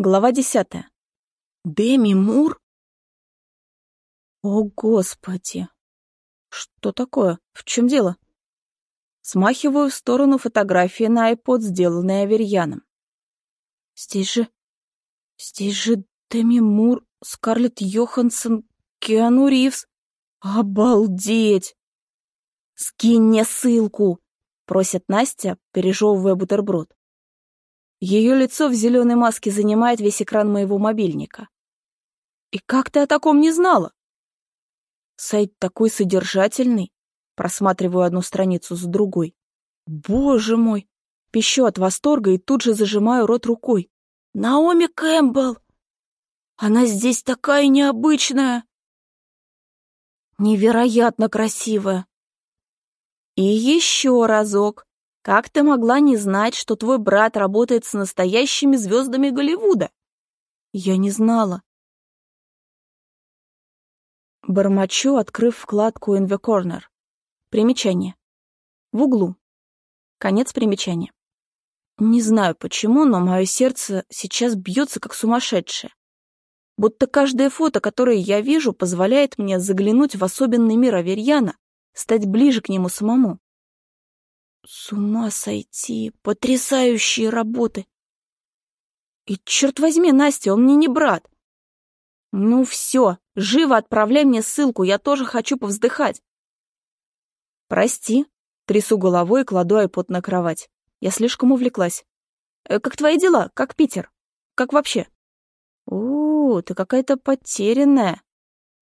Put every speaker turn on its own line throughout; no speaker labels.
Глава десятая. Деми Мур? О, Господи! Что такое? В чем дело? Смахиваю в сторону фотографии на iPod, сделанной Аверьяном. Здесь же... Здесь же Деми Мур, Скарлетт Йоханссон, Киану Ривз. Обалдеть! Скинь мне ссылку, просит Настя, пережевывая бутерброд. Ее лицо в зеленой маске занимает весь экран моего мобильника. И как ты о таком не знала? Сайт такой содержательный. Просматриваю одну страницу за другой. Боже мой! Пищу от восторга и тут же зажимаю рот рукой. Наоми Кэмпбелл! Она здесь такая необычная! Невероятно красивая. И еще разок. Как ты могла не знать, что твой брат работает с настоящими звездами Голливуда? Я не знала. Бормочу, открыв вкладку «In the Corner». Примечание. В углу. Конец примечания. Не знаю почему, но мое сердце сейчас бьется как сумасшедшее. Будто каждое фото, которое я вижу, позволяет мне заглянуть в особенный мир Аверьяна, стать ближе к нему самому. С ума сойти, потрясающие работы. И черт возьми, Настя, он мне не брат. Ну все, живо отправляй мне ссылку, я тоже хочу повздыхать. Прости, трясу головой и кладу айпод на кровать. Я слишком увлеклась. Э, как твои дела? Как Питер? Как вообще? О, ты какая-то потерянная.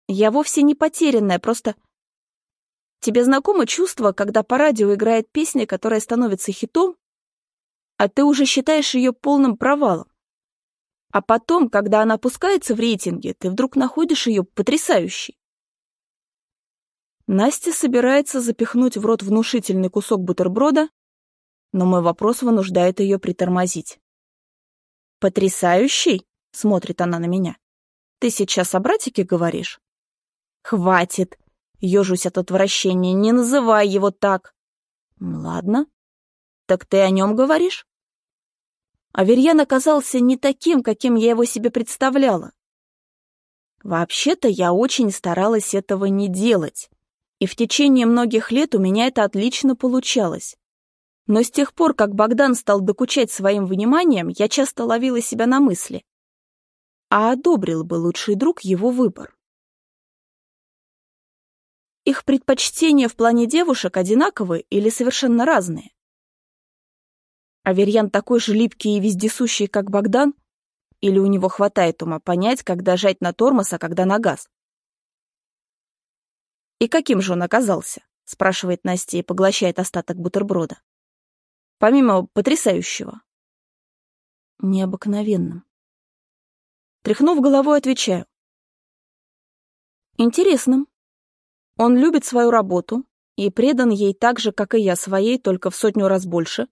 Я вовсе не потерянная, просто Тебе знакомо чувство, когда по радио играет песня, которая становится хитом, а ты уже считаешь ее полным провалом? А потом, когда она опускается в рейтинге, ты вдруг находишь ее потрясающей. Настя собирается запихнуть в рот внушительный кусок бутерброда, но мой вопрос вынуждает ее притормозить. «Потрясающий?» — смотрит она на меня. «Ты сейчас о братике говоришь?» «Хватит!» Ёжусь от отвращения. Не называй его так. Ладно. Так ты о нем говоришь? Аверьян оказался не таким, каким я его себе представляла. Вообще-то я очень старалась этого не делать. И в течение многих лет у меня это отлично получалось. Но с тех пор, как Богдан стал докучать своим вниманием, я часто ловила себя на мысли. А одобрил бы лучший друг его выбор. Их предпочтения в плане девушек одинаковы или совершенно разные? Аверьян такой же липкий и вездесущий, как Богдан? Или у него хватает ума понять, когда жать на тормоз, а когда на газ? «И каким же он оказался?» — спрашивает Настя и поглощает остаток бутерброда. «Помимо потрясающего». «Необыкновенным». Тряхнув головой, отвечаю. «Интересным». Он любит свою работу и предан ей так же, как и я своей, только в сотню раз больше.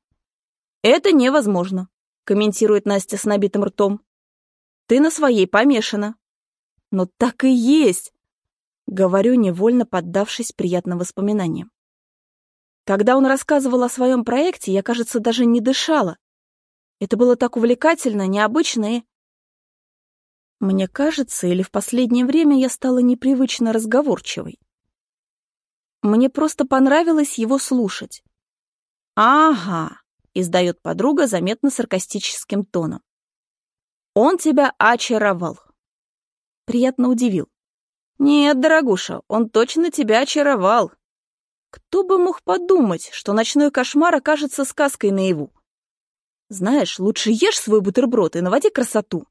«Это невозможно», — комментирует Настя с набитым ртом. «Ты на своей помешана». «Но так и есть», — говорю, невольно поддавшись приятным воспоминаниям. Когда он рассказывал о своем проекте, я, кажется, даже не дышала. Это было так увлекательно, необычно и... Мне кажется, или в последнее время я стала непривычно разговорчивой. Мне просто понравилось его слушать. «Ага», — издает подруга заметно саркастическим тоном. «Он тебя очаровал». Приятно удивил. «Нет, дорогуша, он точно тебя очаровал. Кто бы мог подумать, что ночной кошмар окажется сказкой наяву? Знаешь, лучше ешь свой бутерброд и наводи красоту».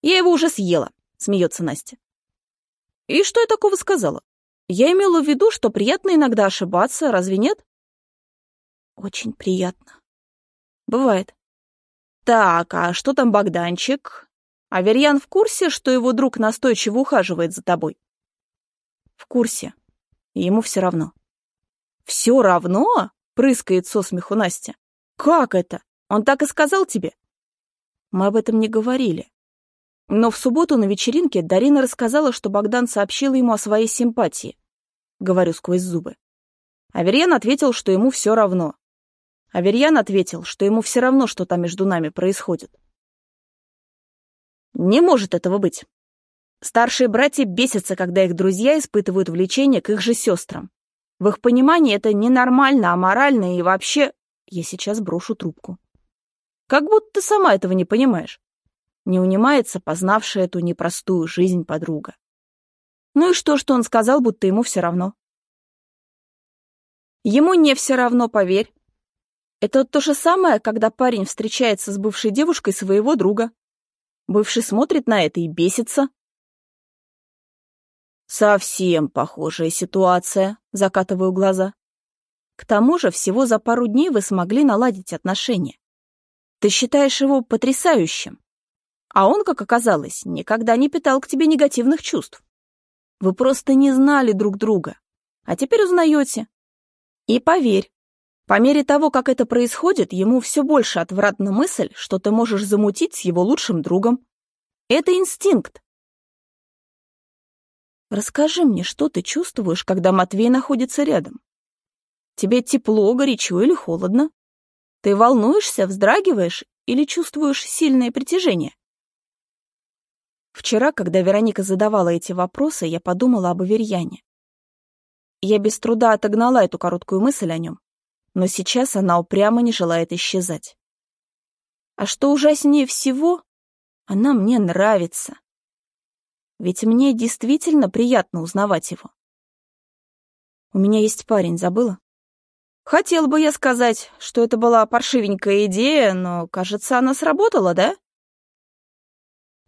«Я его уже съела», — смеется Настя. «И что я такого сказала?» Я имела в виду, что приятно иногда ошибаться, разве нет? Очень приятно. Бывает. Так, а что там Богданчик? Аверьян в курсе, что его друг настойчиво ухаживает за тобой? В курсе. ему все равно. Все равно? Прыскает со смеху Настя. Как это? Он так и сказал тебе? Мы об этом не говорили. Но в субботу на вечеринке Дарина рассказала, что Богдан сообщил ему о своей симпатии говорю сквозь зубы. Аверьян ответил, что ему все равно. Аверьян ответил, что ему все равно, что там между нами происходит. Не может этого быть. Старшие братья бесятся, когда их друзья испытывают влечение к их же сестрам. В их понимании это ненормально, аморально и вообще... Я сейчас брошу трубку. Как будто ты сама этого не понимаешь. Не унимается познавшая эту непростую жизнь подруга. Ну и что, что он сказал, будто ему все равно? Ему не все равно, поверь. Это то же самое, когда парень встречается с бывшей девушкой своего друга. Бывший смотрит на это и бесится. Совсем похожая ситуация, закатываю глаза. К тому же всего за пару дней вы смогли наладить отношения. Ты считаешь его потрясающим. А он, как оказалось, никогда не питал к тебе негативных чувств. Вы просто не знали друг друга. А теперь узнаете. И поверь, по мере того, как это происходит, ему все больше отвратна мысль, что ты можешь замутить с его лучшим другом. Это инстинкт. Расскажи мне, что ты чувствуешь, когда Матвей находится рядом? Тебе тепло, горячо или холодно? Ты волнуешься, вздрагиваешь или чувствуешь сильное притяжение? Вчера, когда Вероника задавала эти вопросы, я подумала об Аверьяне. Я без труда отогнала эту короткую мысль о нем, но сейчас она упрямо не желает исчезать. А что ужаснее всего, она мне нравится. Ведь мне действительно приятно узнавать его. У меня есть парень, забыла? Хотел бы я сказать, что это была паршивенькая идея, но, кажется, она сработала, да?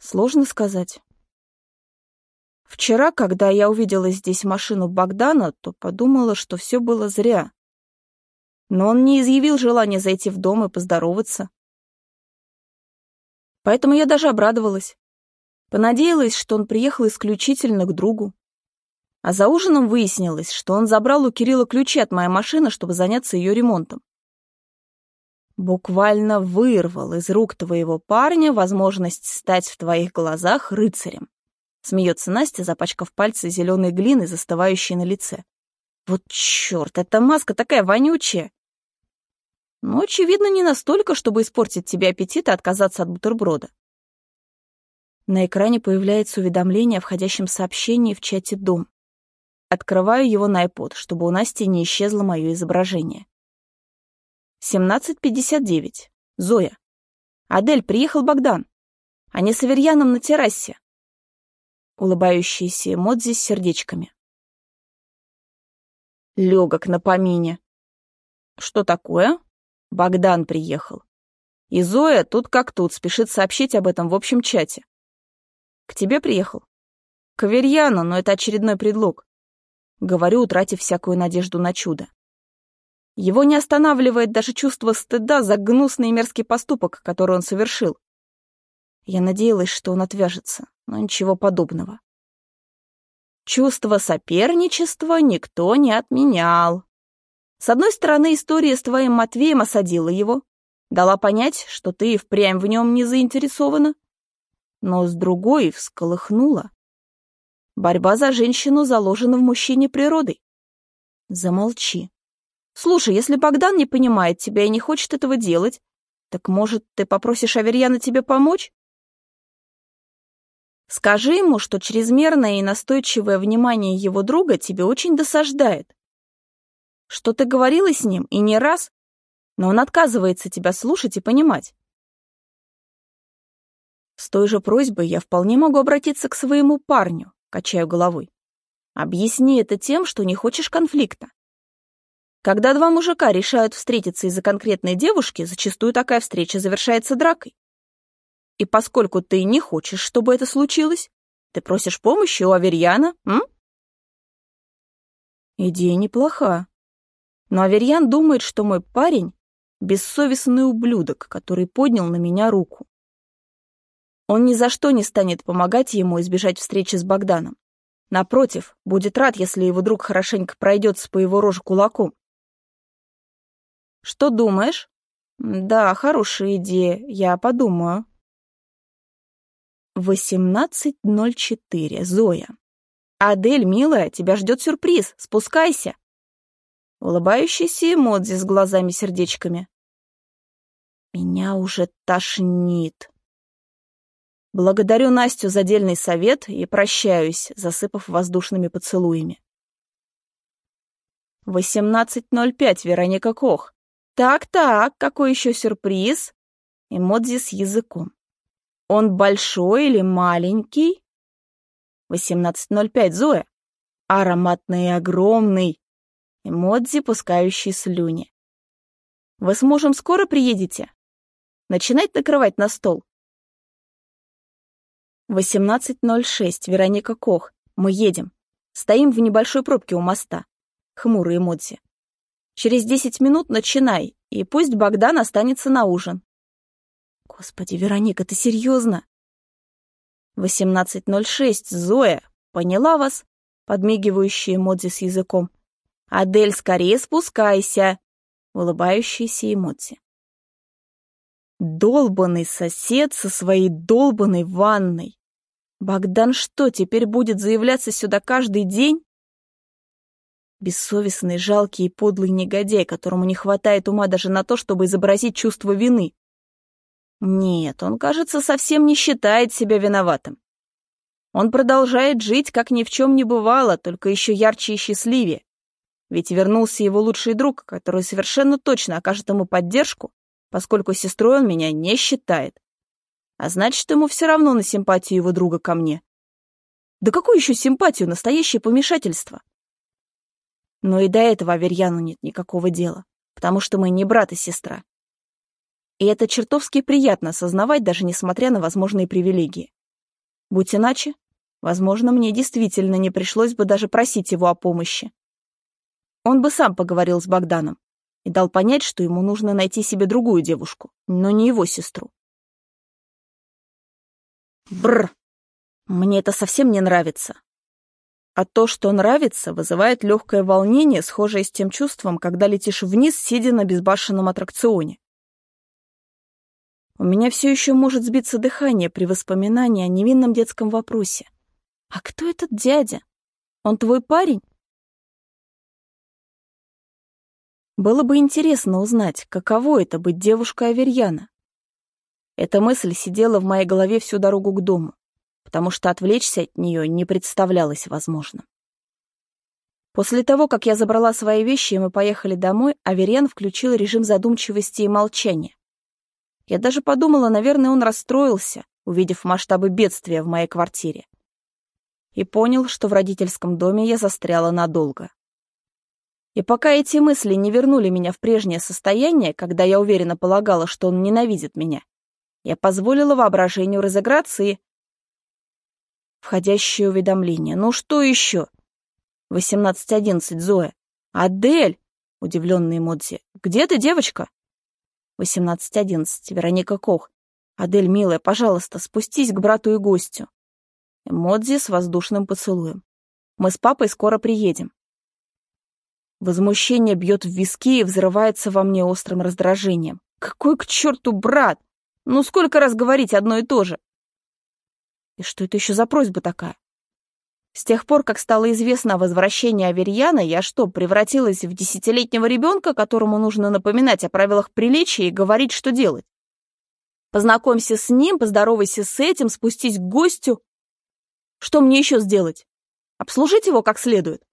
Сложно сказать. Вчера, когда я увидела здесь машину Богдана, то подумала, что все было зря. Но он не изъявил желания зайти в дом и поздороваться. Поэтому я даже обрадовалась. Понадеялась, что он приехал исключительно к другу. А за ужином выяснилось, что он забрал у Кирилла ключи от моей машины, чтобы заняться ее ремонтом буквально вырвал из рук твоего парня возможность стать в твоих глазах рыцарем. Смеется Настя, запачкав пальцы зеленой глиной, застывающей на лице. Вот черт, эта маска такая вонючая. Но, очевидно, не настолько, чтобы испортить тебе аппетит и отказаться от бутерброда. На экране появляется уведомление о входящем сообщении в чате «Дом». Открываю его на iPod, чтобы у Насти не исчезло мое изображение. 17.59. Зоя. Адель, приехал Богдан. Они с Аверьяном на террасе. Улыбающиеся эмодзи с сердечками. Легок на помине. Что такое? Богдан приехал. И Зоя тут как тут спешит сообщить об этом в общем чате. К тебе приехал? К Аверьяну, но это очередной предлог. Говорю, утратив всякую надежду на чудо. Его не останавливает даже чувство стыда за гнусный и мерзкий поступок, который он совершил. Я надеялась, что он отвяжется, но ничего подобного. Чувство соперничества никто не отменял. С одной стороны, история с твоим Матвеем осадила его, дала понять, что ты и впрямь в нем не заинтересована, но с другой всколыхнула. Борьба за женщину заложена в мужчине природой. Замолчи. Слушай, если Богдан не понимает тебя и не хочет этого делать, так, может, ты попросишь Аверьяна тебе помочь? Скажи ему, что чрезмерное и настойчивое внимание его друга тебе очень досаждает. Что ты говорила с ним, и не раз, но он отказывается тебя слушать и понимать. С той же просьбой я вполне могу обратиться к своему парню, качаю головой. Объясни это тем, что не хочешь конфликта. Когда два мужика решают встретиться из-за конкретной девушки, зачастую такая встреча завершается дракой. И поскольку ты не хочешь, чтобы это случилось, ты просишь помощи у Аверьяна, м? Идея неплоха. Но Аверьян думает, что мой парень — бессовестный ублюдок, который поднял на меня руку. Он ни за что не станет помогать ему избежать встречи с Богданом. Напротив, будет рад, если его друг хорошенько пройдется по его роже кулаком. Что думаешь? Да, хорошая идея, я подумаю. 18.04. Зоя. Адель, милая, тебя ждет сюрприз. Спускайся. Улыбающийся эмодзи с глазами-сердечками. Меня уже тошнит. Благодарю Настю за дельный совет и прощаюсь, засыпав воздушными поцелуями. 18.05, Вероника Кох. Так-так, какой еще сюрприз? Эмодзи с языком. Он большой или маленький? 18.05, Зоя. Ароматный и огромный. Эмодзи, пускающий слюни. Вы с мужем скоро приедете? Начинать накрывать на стол. 18.06, Вероника Кох. Мы едем. Стоим в небольшой пробке у моста. Хмурые эмодзи. Через десять минут начинай, и пусть Богдан останется на ужин. Господи, Вероника, ты серьезно? 18.06, Зоя. Поняла вас? Подмигивающие эмодзи с языком. Адель, скорее спускайся. Улыбающиеся эмодзи. Долбанный сосед со своей долбанной ванной. Богдан что, теперь будет заявляться сюда каждый день? Бессовестный, жалкий и подлый негодяй, которому не хватает ума даже на то, чтобы изобразить чувство вины. Нет, он, кажется, совсем не считает себя виноватым. Он продолжает жить, как ни в чем не бывало, только еще ярче и счастливее. Ведь вернулся его лучший друг, который совершенно точно окажет ему поддержку, поскольку сестрой он меня не считает. А значит, ему все равно на симпатию его друга ко мне. Да какую еще симпатию, настоящее помешательство? Но и до этого Аверьяну нет никакого дела, потому что мы не брат и сестра. И это чертовски приятно осознавать, даже несмотря на возможные привилегии. Будь иначе, возможно, мне действительно не пришлось бы даже просить его о помощи. Он бы сам поговорил с Богданом и дал понять, что ему нужно найти себе другую девушку, но не его сестру. Бр! Мне это совсем не нравится. А то, что нравится, вызывает легкое волнение, схожее с тем чувством, когда летишь вниз, сидя на безбашенном аттракционе. У меня все еще может сбиться дыхание при воспоминании о невинном детском вопросе. «А кто этот дядя? Он твой парень?» Было бы интересно узнать, каково это быть девушкой Аверьяна. Эта мысль сидела в моей голове всю дорогу к дому потому что отвлечься от нее не представлялось возможным. После того, как я забрала свои вещи и мы поехали домой, Аверьян включил режим задумчивости и молчания. Я даже подумала, наверное, он расстроился, увидев масштабы бедствия в моей квартире. И понял, что в родительском доме я застряла надолго. И пока эти мысли не вернули меня в прежнее состояние, когда я уверенно полагала, что он ненавидит меня, я позволила воображению разыграться и Входящее уведомление. Ну что еще? 18.11, Зоя. Адель! Удивленный Модзи. Где ты, девочка? 18.11, Вероника Кох. Адель, милая, пожалуйста, спустись к брату и гостю. Модзи с воздушным поцелуем. Мы с папой скоро приедем. Возмущение бьет в виски и взрывается во мне острым раздражением. Какой к черту брат? Ну сколько раз говорить одно и то же? И что это еще за просьба такая? С тех пор, как стало известно о возвращении Аверьяна, я что, превратилась в десятилетнего ребенка, которому нужно напоминать о правилах приличия и говорить, что делать? Познакомься с ним, поздоровайся с этим, спустись к гостю. Что мне еще сделать? Обслужить его как следует?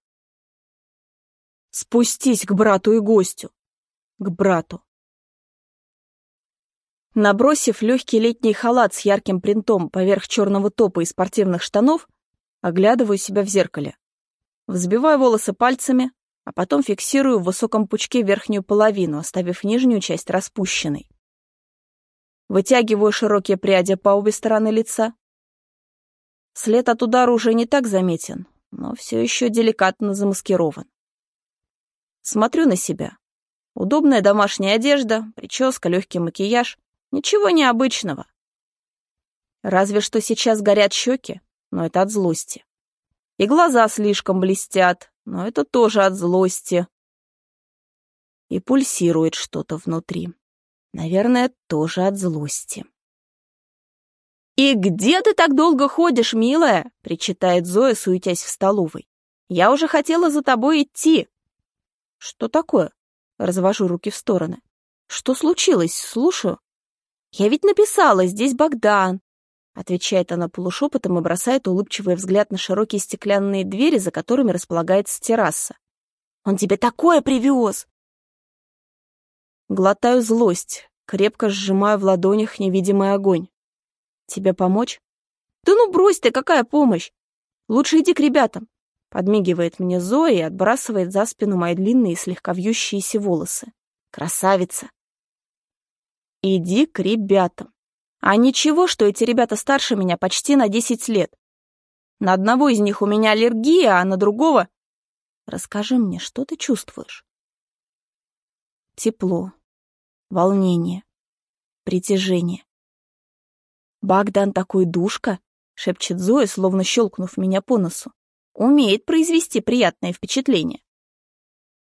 Спустись к брату и гостю. К брату. Набросив легкий летний халат с ярким принтом поверх черного топа и спортивных штанов, оглядываю себя в зеркале. Взбиваю волосы пальцами, а потом фиксирую в высоком пучке верхнюю половину, оставив нижнюю часть распущенной. Вытягиваю широкие пряди по обе стороны лица. След от удара уже не так заметен, но все еще деликатно замаскирован. Смотрю на себя. Удобная домашняя одежда, прическа, легкий макияж. Ничего необычного. Разве что сейчас горят щеки, но это от злости. И глаза слишком блестят, но это тоже от злости. И пульсирует что-то внутри. Наверное, тоже от злости. «И где ты так долго ходишь, милая?» — причитает Зоя, суетясь в столовой. «Я уже хотела за тобой идти». «Что такое?» — развожу руки в стороны. «Что случилось? Слушаю». Я ведь написала, здесь Богдан. Отвечает она полушепотом и бросает улыбчивый взгляд на широкие стеклянные двери, за которыми располагается терраса. «Он тебе такое привез!» Глотаю злость, крепко сжимаю в ладонях невидимый огонь. «Тебе помочь?» «Да ну брось ты, какая помощь! Лучше иди к ребятам!» Подмигивает мне Зоя и отбрасывает за спину мои длинные слегка вьющиеся волосы. «Красавица!» «Иди к ребятам!» А ничего, что эти ребята старше меня почти на десять лет. На одного из них у меня аллергия, а на другого... Расскажи мне, что ты чувствуешь? Тепло, волнение, притяжение. «Богдан такой душка!» — шепчет Зоя, словно щелкнув меня по носу. «Умеет произвести приятное впечатление».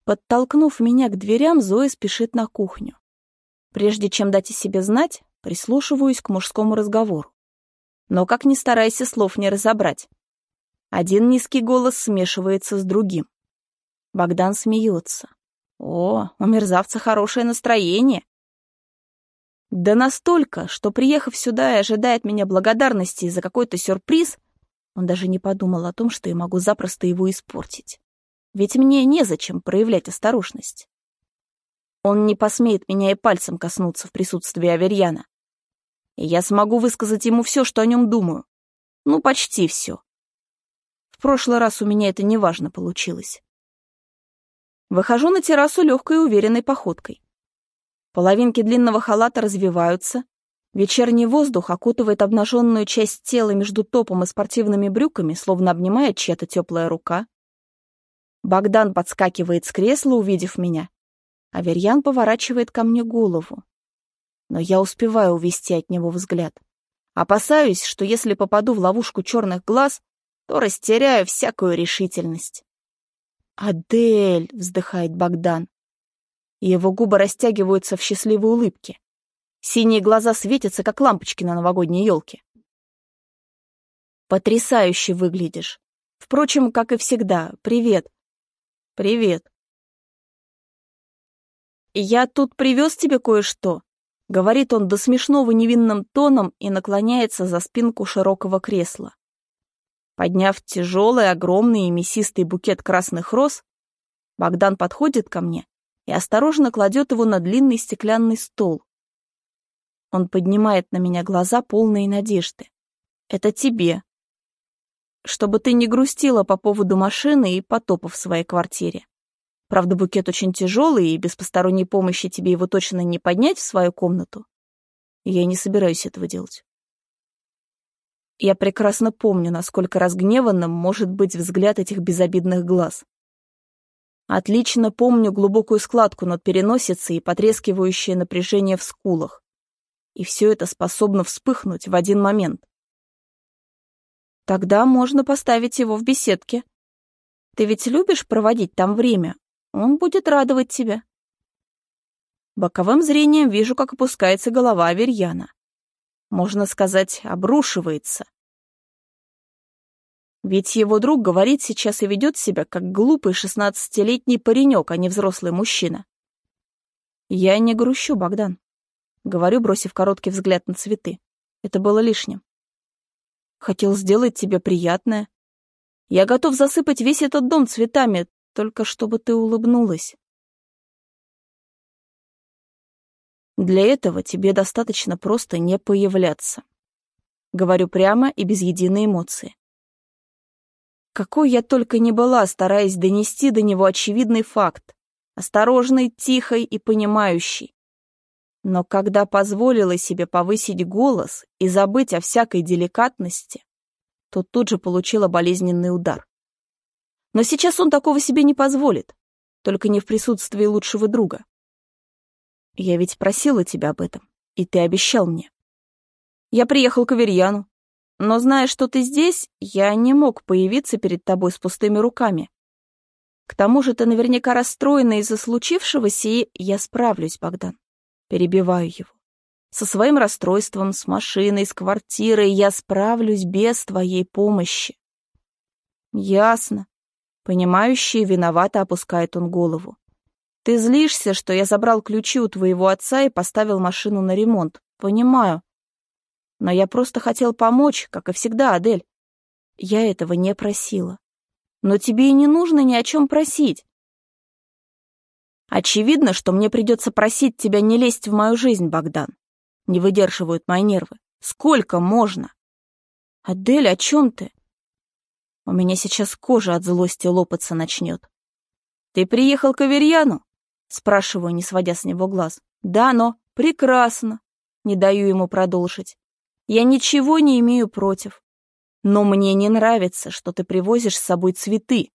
Подтолкнув меня к дверям, Зоя спешит на кухню. Прежде чем дать о себе знать, прислушиваюсь к мужскому разговору. Но как ни старайся, слов не разобрать. Один низкий голос смешивается с другим. Богдан смеется. О, у мерзавца хорошее настроение. Да настолько, что, приехав сюда и ожидая от меня благодарности за какой-то сюрприз, он даже не подумал о том, что я могу запросто его испортить. Ведь мне незачем проявлять осторожность. Он не посмеет меня и пальцем коснуться в присутствии Аверьяна и я смогу высказать ему все, что о нем думаю. Ну, почти все. В прошлый раз у меня это неважно получилось. Выхожу на террасу легкой и уверенной походкой. Половинки длинного халата развиваются, вечерний воздух окутывает обнаженную часть тела между топом и спортивными брюками, словно обнимает чья-то теплая рука. Богдан подскакивает с кресла, увидев меня. Аверьян поворачивает ко мне голову но я успеваю увести от него взгляд. Опасаюсь, что если попаду в ловушку черных глаз, то растеряю всякую решительность. «Адель!» — вздыхает Богдан. Его губы растягиваются в счастливой улыбке. Синие глаза светятся, как лампочки на новогодней елке. «Потрясающе выглядишь. Впрочем, как и всегда. Привет». «Привет». «Я тут привез тебе кое-что», Говорит он до смешного невинным тоном и наклоняется за спинку широкого кресла. Подняв тяжелый, огромный и мясистый букет красных роз, Богдан подходит ко мне и осторожно кладет его на длинный стеклянный стол. Он поднимает на меня глаза, полные надежды. «Это тебе. Чтобы ты не грустила по поводу машины и потопа в своей квартире. Правда, букет очень тяжелый, и без посторонней помощи тебе его точно не поднять в свою комнату. я не собираюсь этого делать. Я прекрасно помню, насколько разгневанным может быть взгляд этих безобидных глаз. Отлично помню глубокую складку над переносицей и потрескивающее напряжение в скулах. И все это способно вспыхнуть в один момент. Тогда можно поставить его в беседке. Ты ведь любишь проводить там время, он будет радовать тебя. Боковым зрением вижу, как опускается голова Аверьяна. Можно сказать, обрушивается. Ведь его друг говорит сейчас и ведет себя, как глупый шестнадцатилетний паренек, а не взрослый мужчина. Я не грущу, Богдан. Говорю, бросив короткий взгляд на цветы. Это было лишним. Хотел сделать тебе приятное. Я готов засыпать весь этот дом цветами, только чтобы ты улыбнулась. Для этого тебе достаточно просто не появляться. Говорю прямо и без единой эмоции. Какой я только не была, стараясь донести до него очевидный факт, осторожный, тихой и понимающий. Но когда позволила себе повысить голос и забыть о всякой деликатности, то тут же получила болезненный удар. Но сейчас он такого себе не позволит, только не в присутствии лучшего друга. Я ведь просила тебя об этом, и ты обещал мне. Я приехал к Аверьяну, но, зная, что ты здесь, я не мог появиться перед тобой с пустыми руками. К тому же ты наверняка расстроена из-за случившегося, и я справлюсь, Богдан. Перебиваю его. Со своим расстройством, с машиной, с квартирой я справлюсь без твоей помощи. Ясно. Понимающий, виновато опускает он голову. Ты злишься, что я забрал ключи у твоего отца и поставил машину на ремонт. Понимаю. Но я просто хотел помочь, как и всегда, Адель. Я этого не просила. Но тебе и не нужно ни о чем просить. Очевидно, что мне придется просить тебя не лезть в мою жизнь, Богдан. Не выдерживают мои нервы. Сколько можно? Адель, о чем ты? У меня сейчас кожа от злости лопаться начнет. Ты приехал к Аверьяну? Спрашиваю, не сводя с него глаз. Да, но прекрасно. Не даю ему продолжить. Я ничего не имею против. Но мне не нравится, что ты привозишь с собой цветы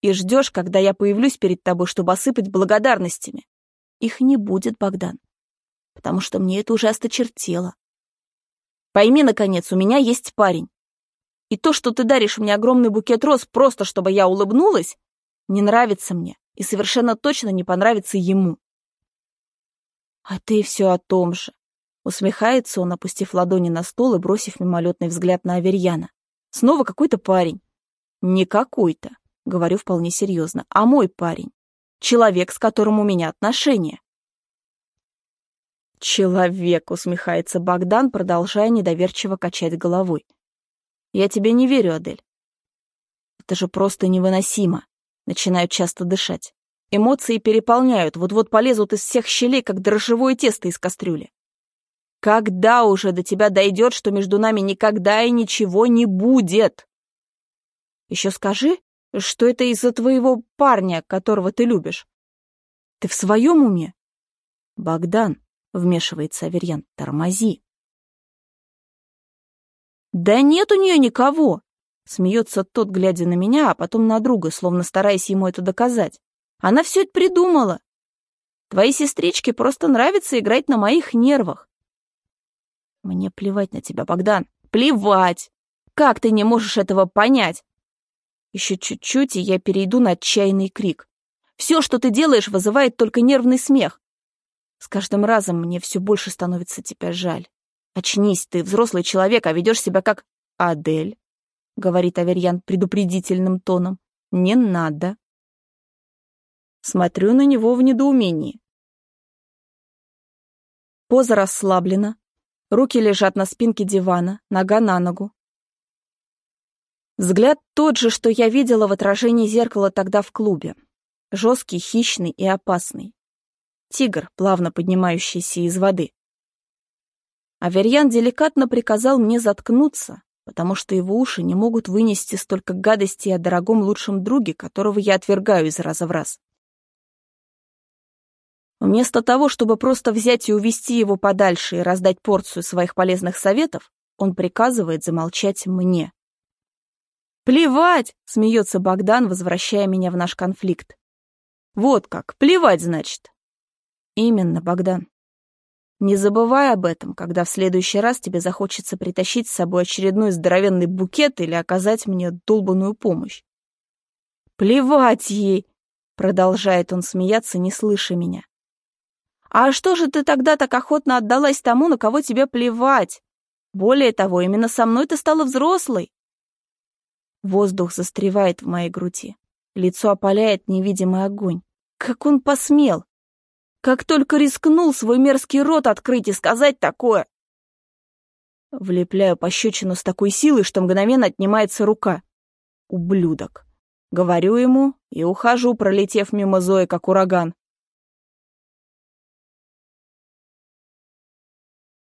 и ждешь, когда я появлюсь перед тобой, чтобы осыпать благодарностями. Их не будет, Богдан, потому что мне это уже осточертело. Пойми, наконец, у меня есть парень. И то, что ты даришь мне огромный букет роз просто, чтобы я улыбнулась, не нравится мне и совершенно точно не понравится ему. А ты все о том же. Усмехается он, опустив ладони на стол и бросив мимолетный взгляд на Аверьяна. Снова какой-то парень. Не какой-то, говорю вполне серьезно, а мой парень. Человек, с которым у меня отношения. Человек, усмехается Богдан, продолжая недоверчиво качать головой. Я тебе не верю, Адель. Это же просто невыносимо. Начинаю часто дышать. Эмоции переполняют, вот-вот полезут из всех щелей, как дрожжевое тесто из кастрюли. Когда уже до тебя дойдет, что между нами никогда и ничего не будет? Еще скажи, что это из-за твоего парня, которого ты любишь. Ты в своем уме? Богдан, вмешивается Аверьян, тормози. Да нет у нее никого, смеется тот, глядя на меня, а потом на друга, словно стараясь ему это доказать. Она все это придумала. Твоей сестричке просто нравится играть на моих нервах. Мне плевать на тебя, Богдан. Плевать! Как ты не можешь этого понять? Еще чуть-чуть, и я перейду на отчаянный крик. Все, что ты делаешь, вызывает только нервный смех. С каждым разом мне все больше становится тебя жаль. Очнись, ты взрослый человек, а ведешь себя как Адель, — говорит Аверьян предупредительным тоном. Не надо. Смотрю на него в недоумении. Поза расслаблена, Руки лежат на спинке дивана, нога на ногу. Взгляд тот же, что я видела в отражении зеркала тогда в клубе. Жесткий, хищный и опасный. Тигр, плавно поднимающийся из воды. Аверьян деликатно приказал мне заткнуться, потому что его уши не могут вынести столько гадостей о дорогом лучшем друге, которого я отвергаю из раза в раз. Вместо того, чтобы просто взять и увести его подальше и раздать порцию своих полезных советов, он приказывает замолчать мне. «Плевать!» — смеется Богдан, возвращая меня в наш конфликт. «Вот как, плевать, значит?» «Именно, Богдан. Не забывай об этом, когда в следующий раз тебе захочется притащить с собой очередной здоровенный букет или оказать мне долбанную помощь». «Плевать ей!» — продолжает он смеяться, не слыша меня. А что же ты тогда так охотно отдалась тому, на кого тебе плевать? Более того, именно со мной ты стала взрослой. Воздух застревает в моей груди. Лицо опаляет невидимый огонь. Как он посмел? Как только рискнул свой мерзкий рот открыть и сказать такое? Влепляю пощечину с такой силой, что мгновенно отнимается рука. Ублюдок. Говорю ему и ухожу, пролетев мимо Зои, как ураган.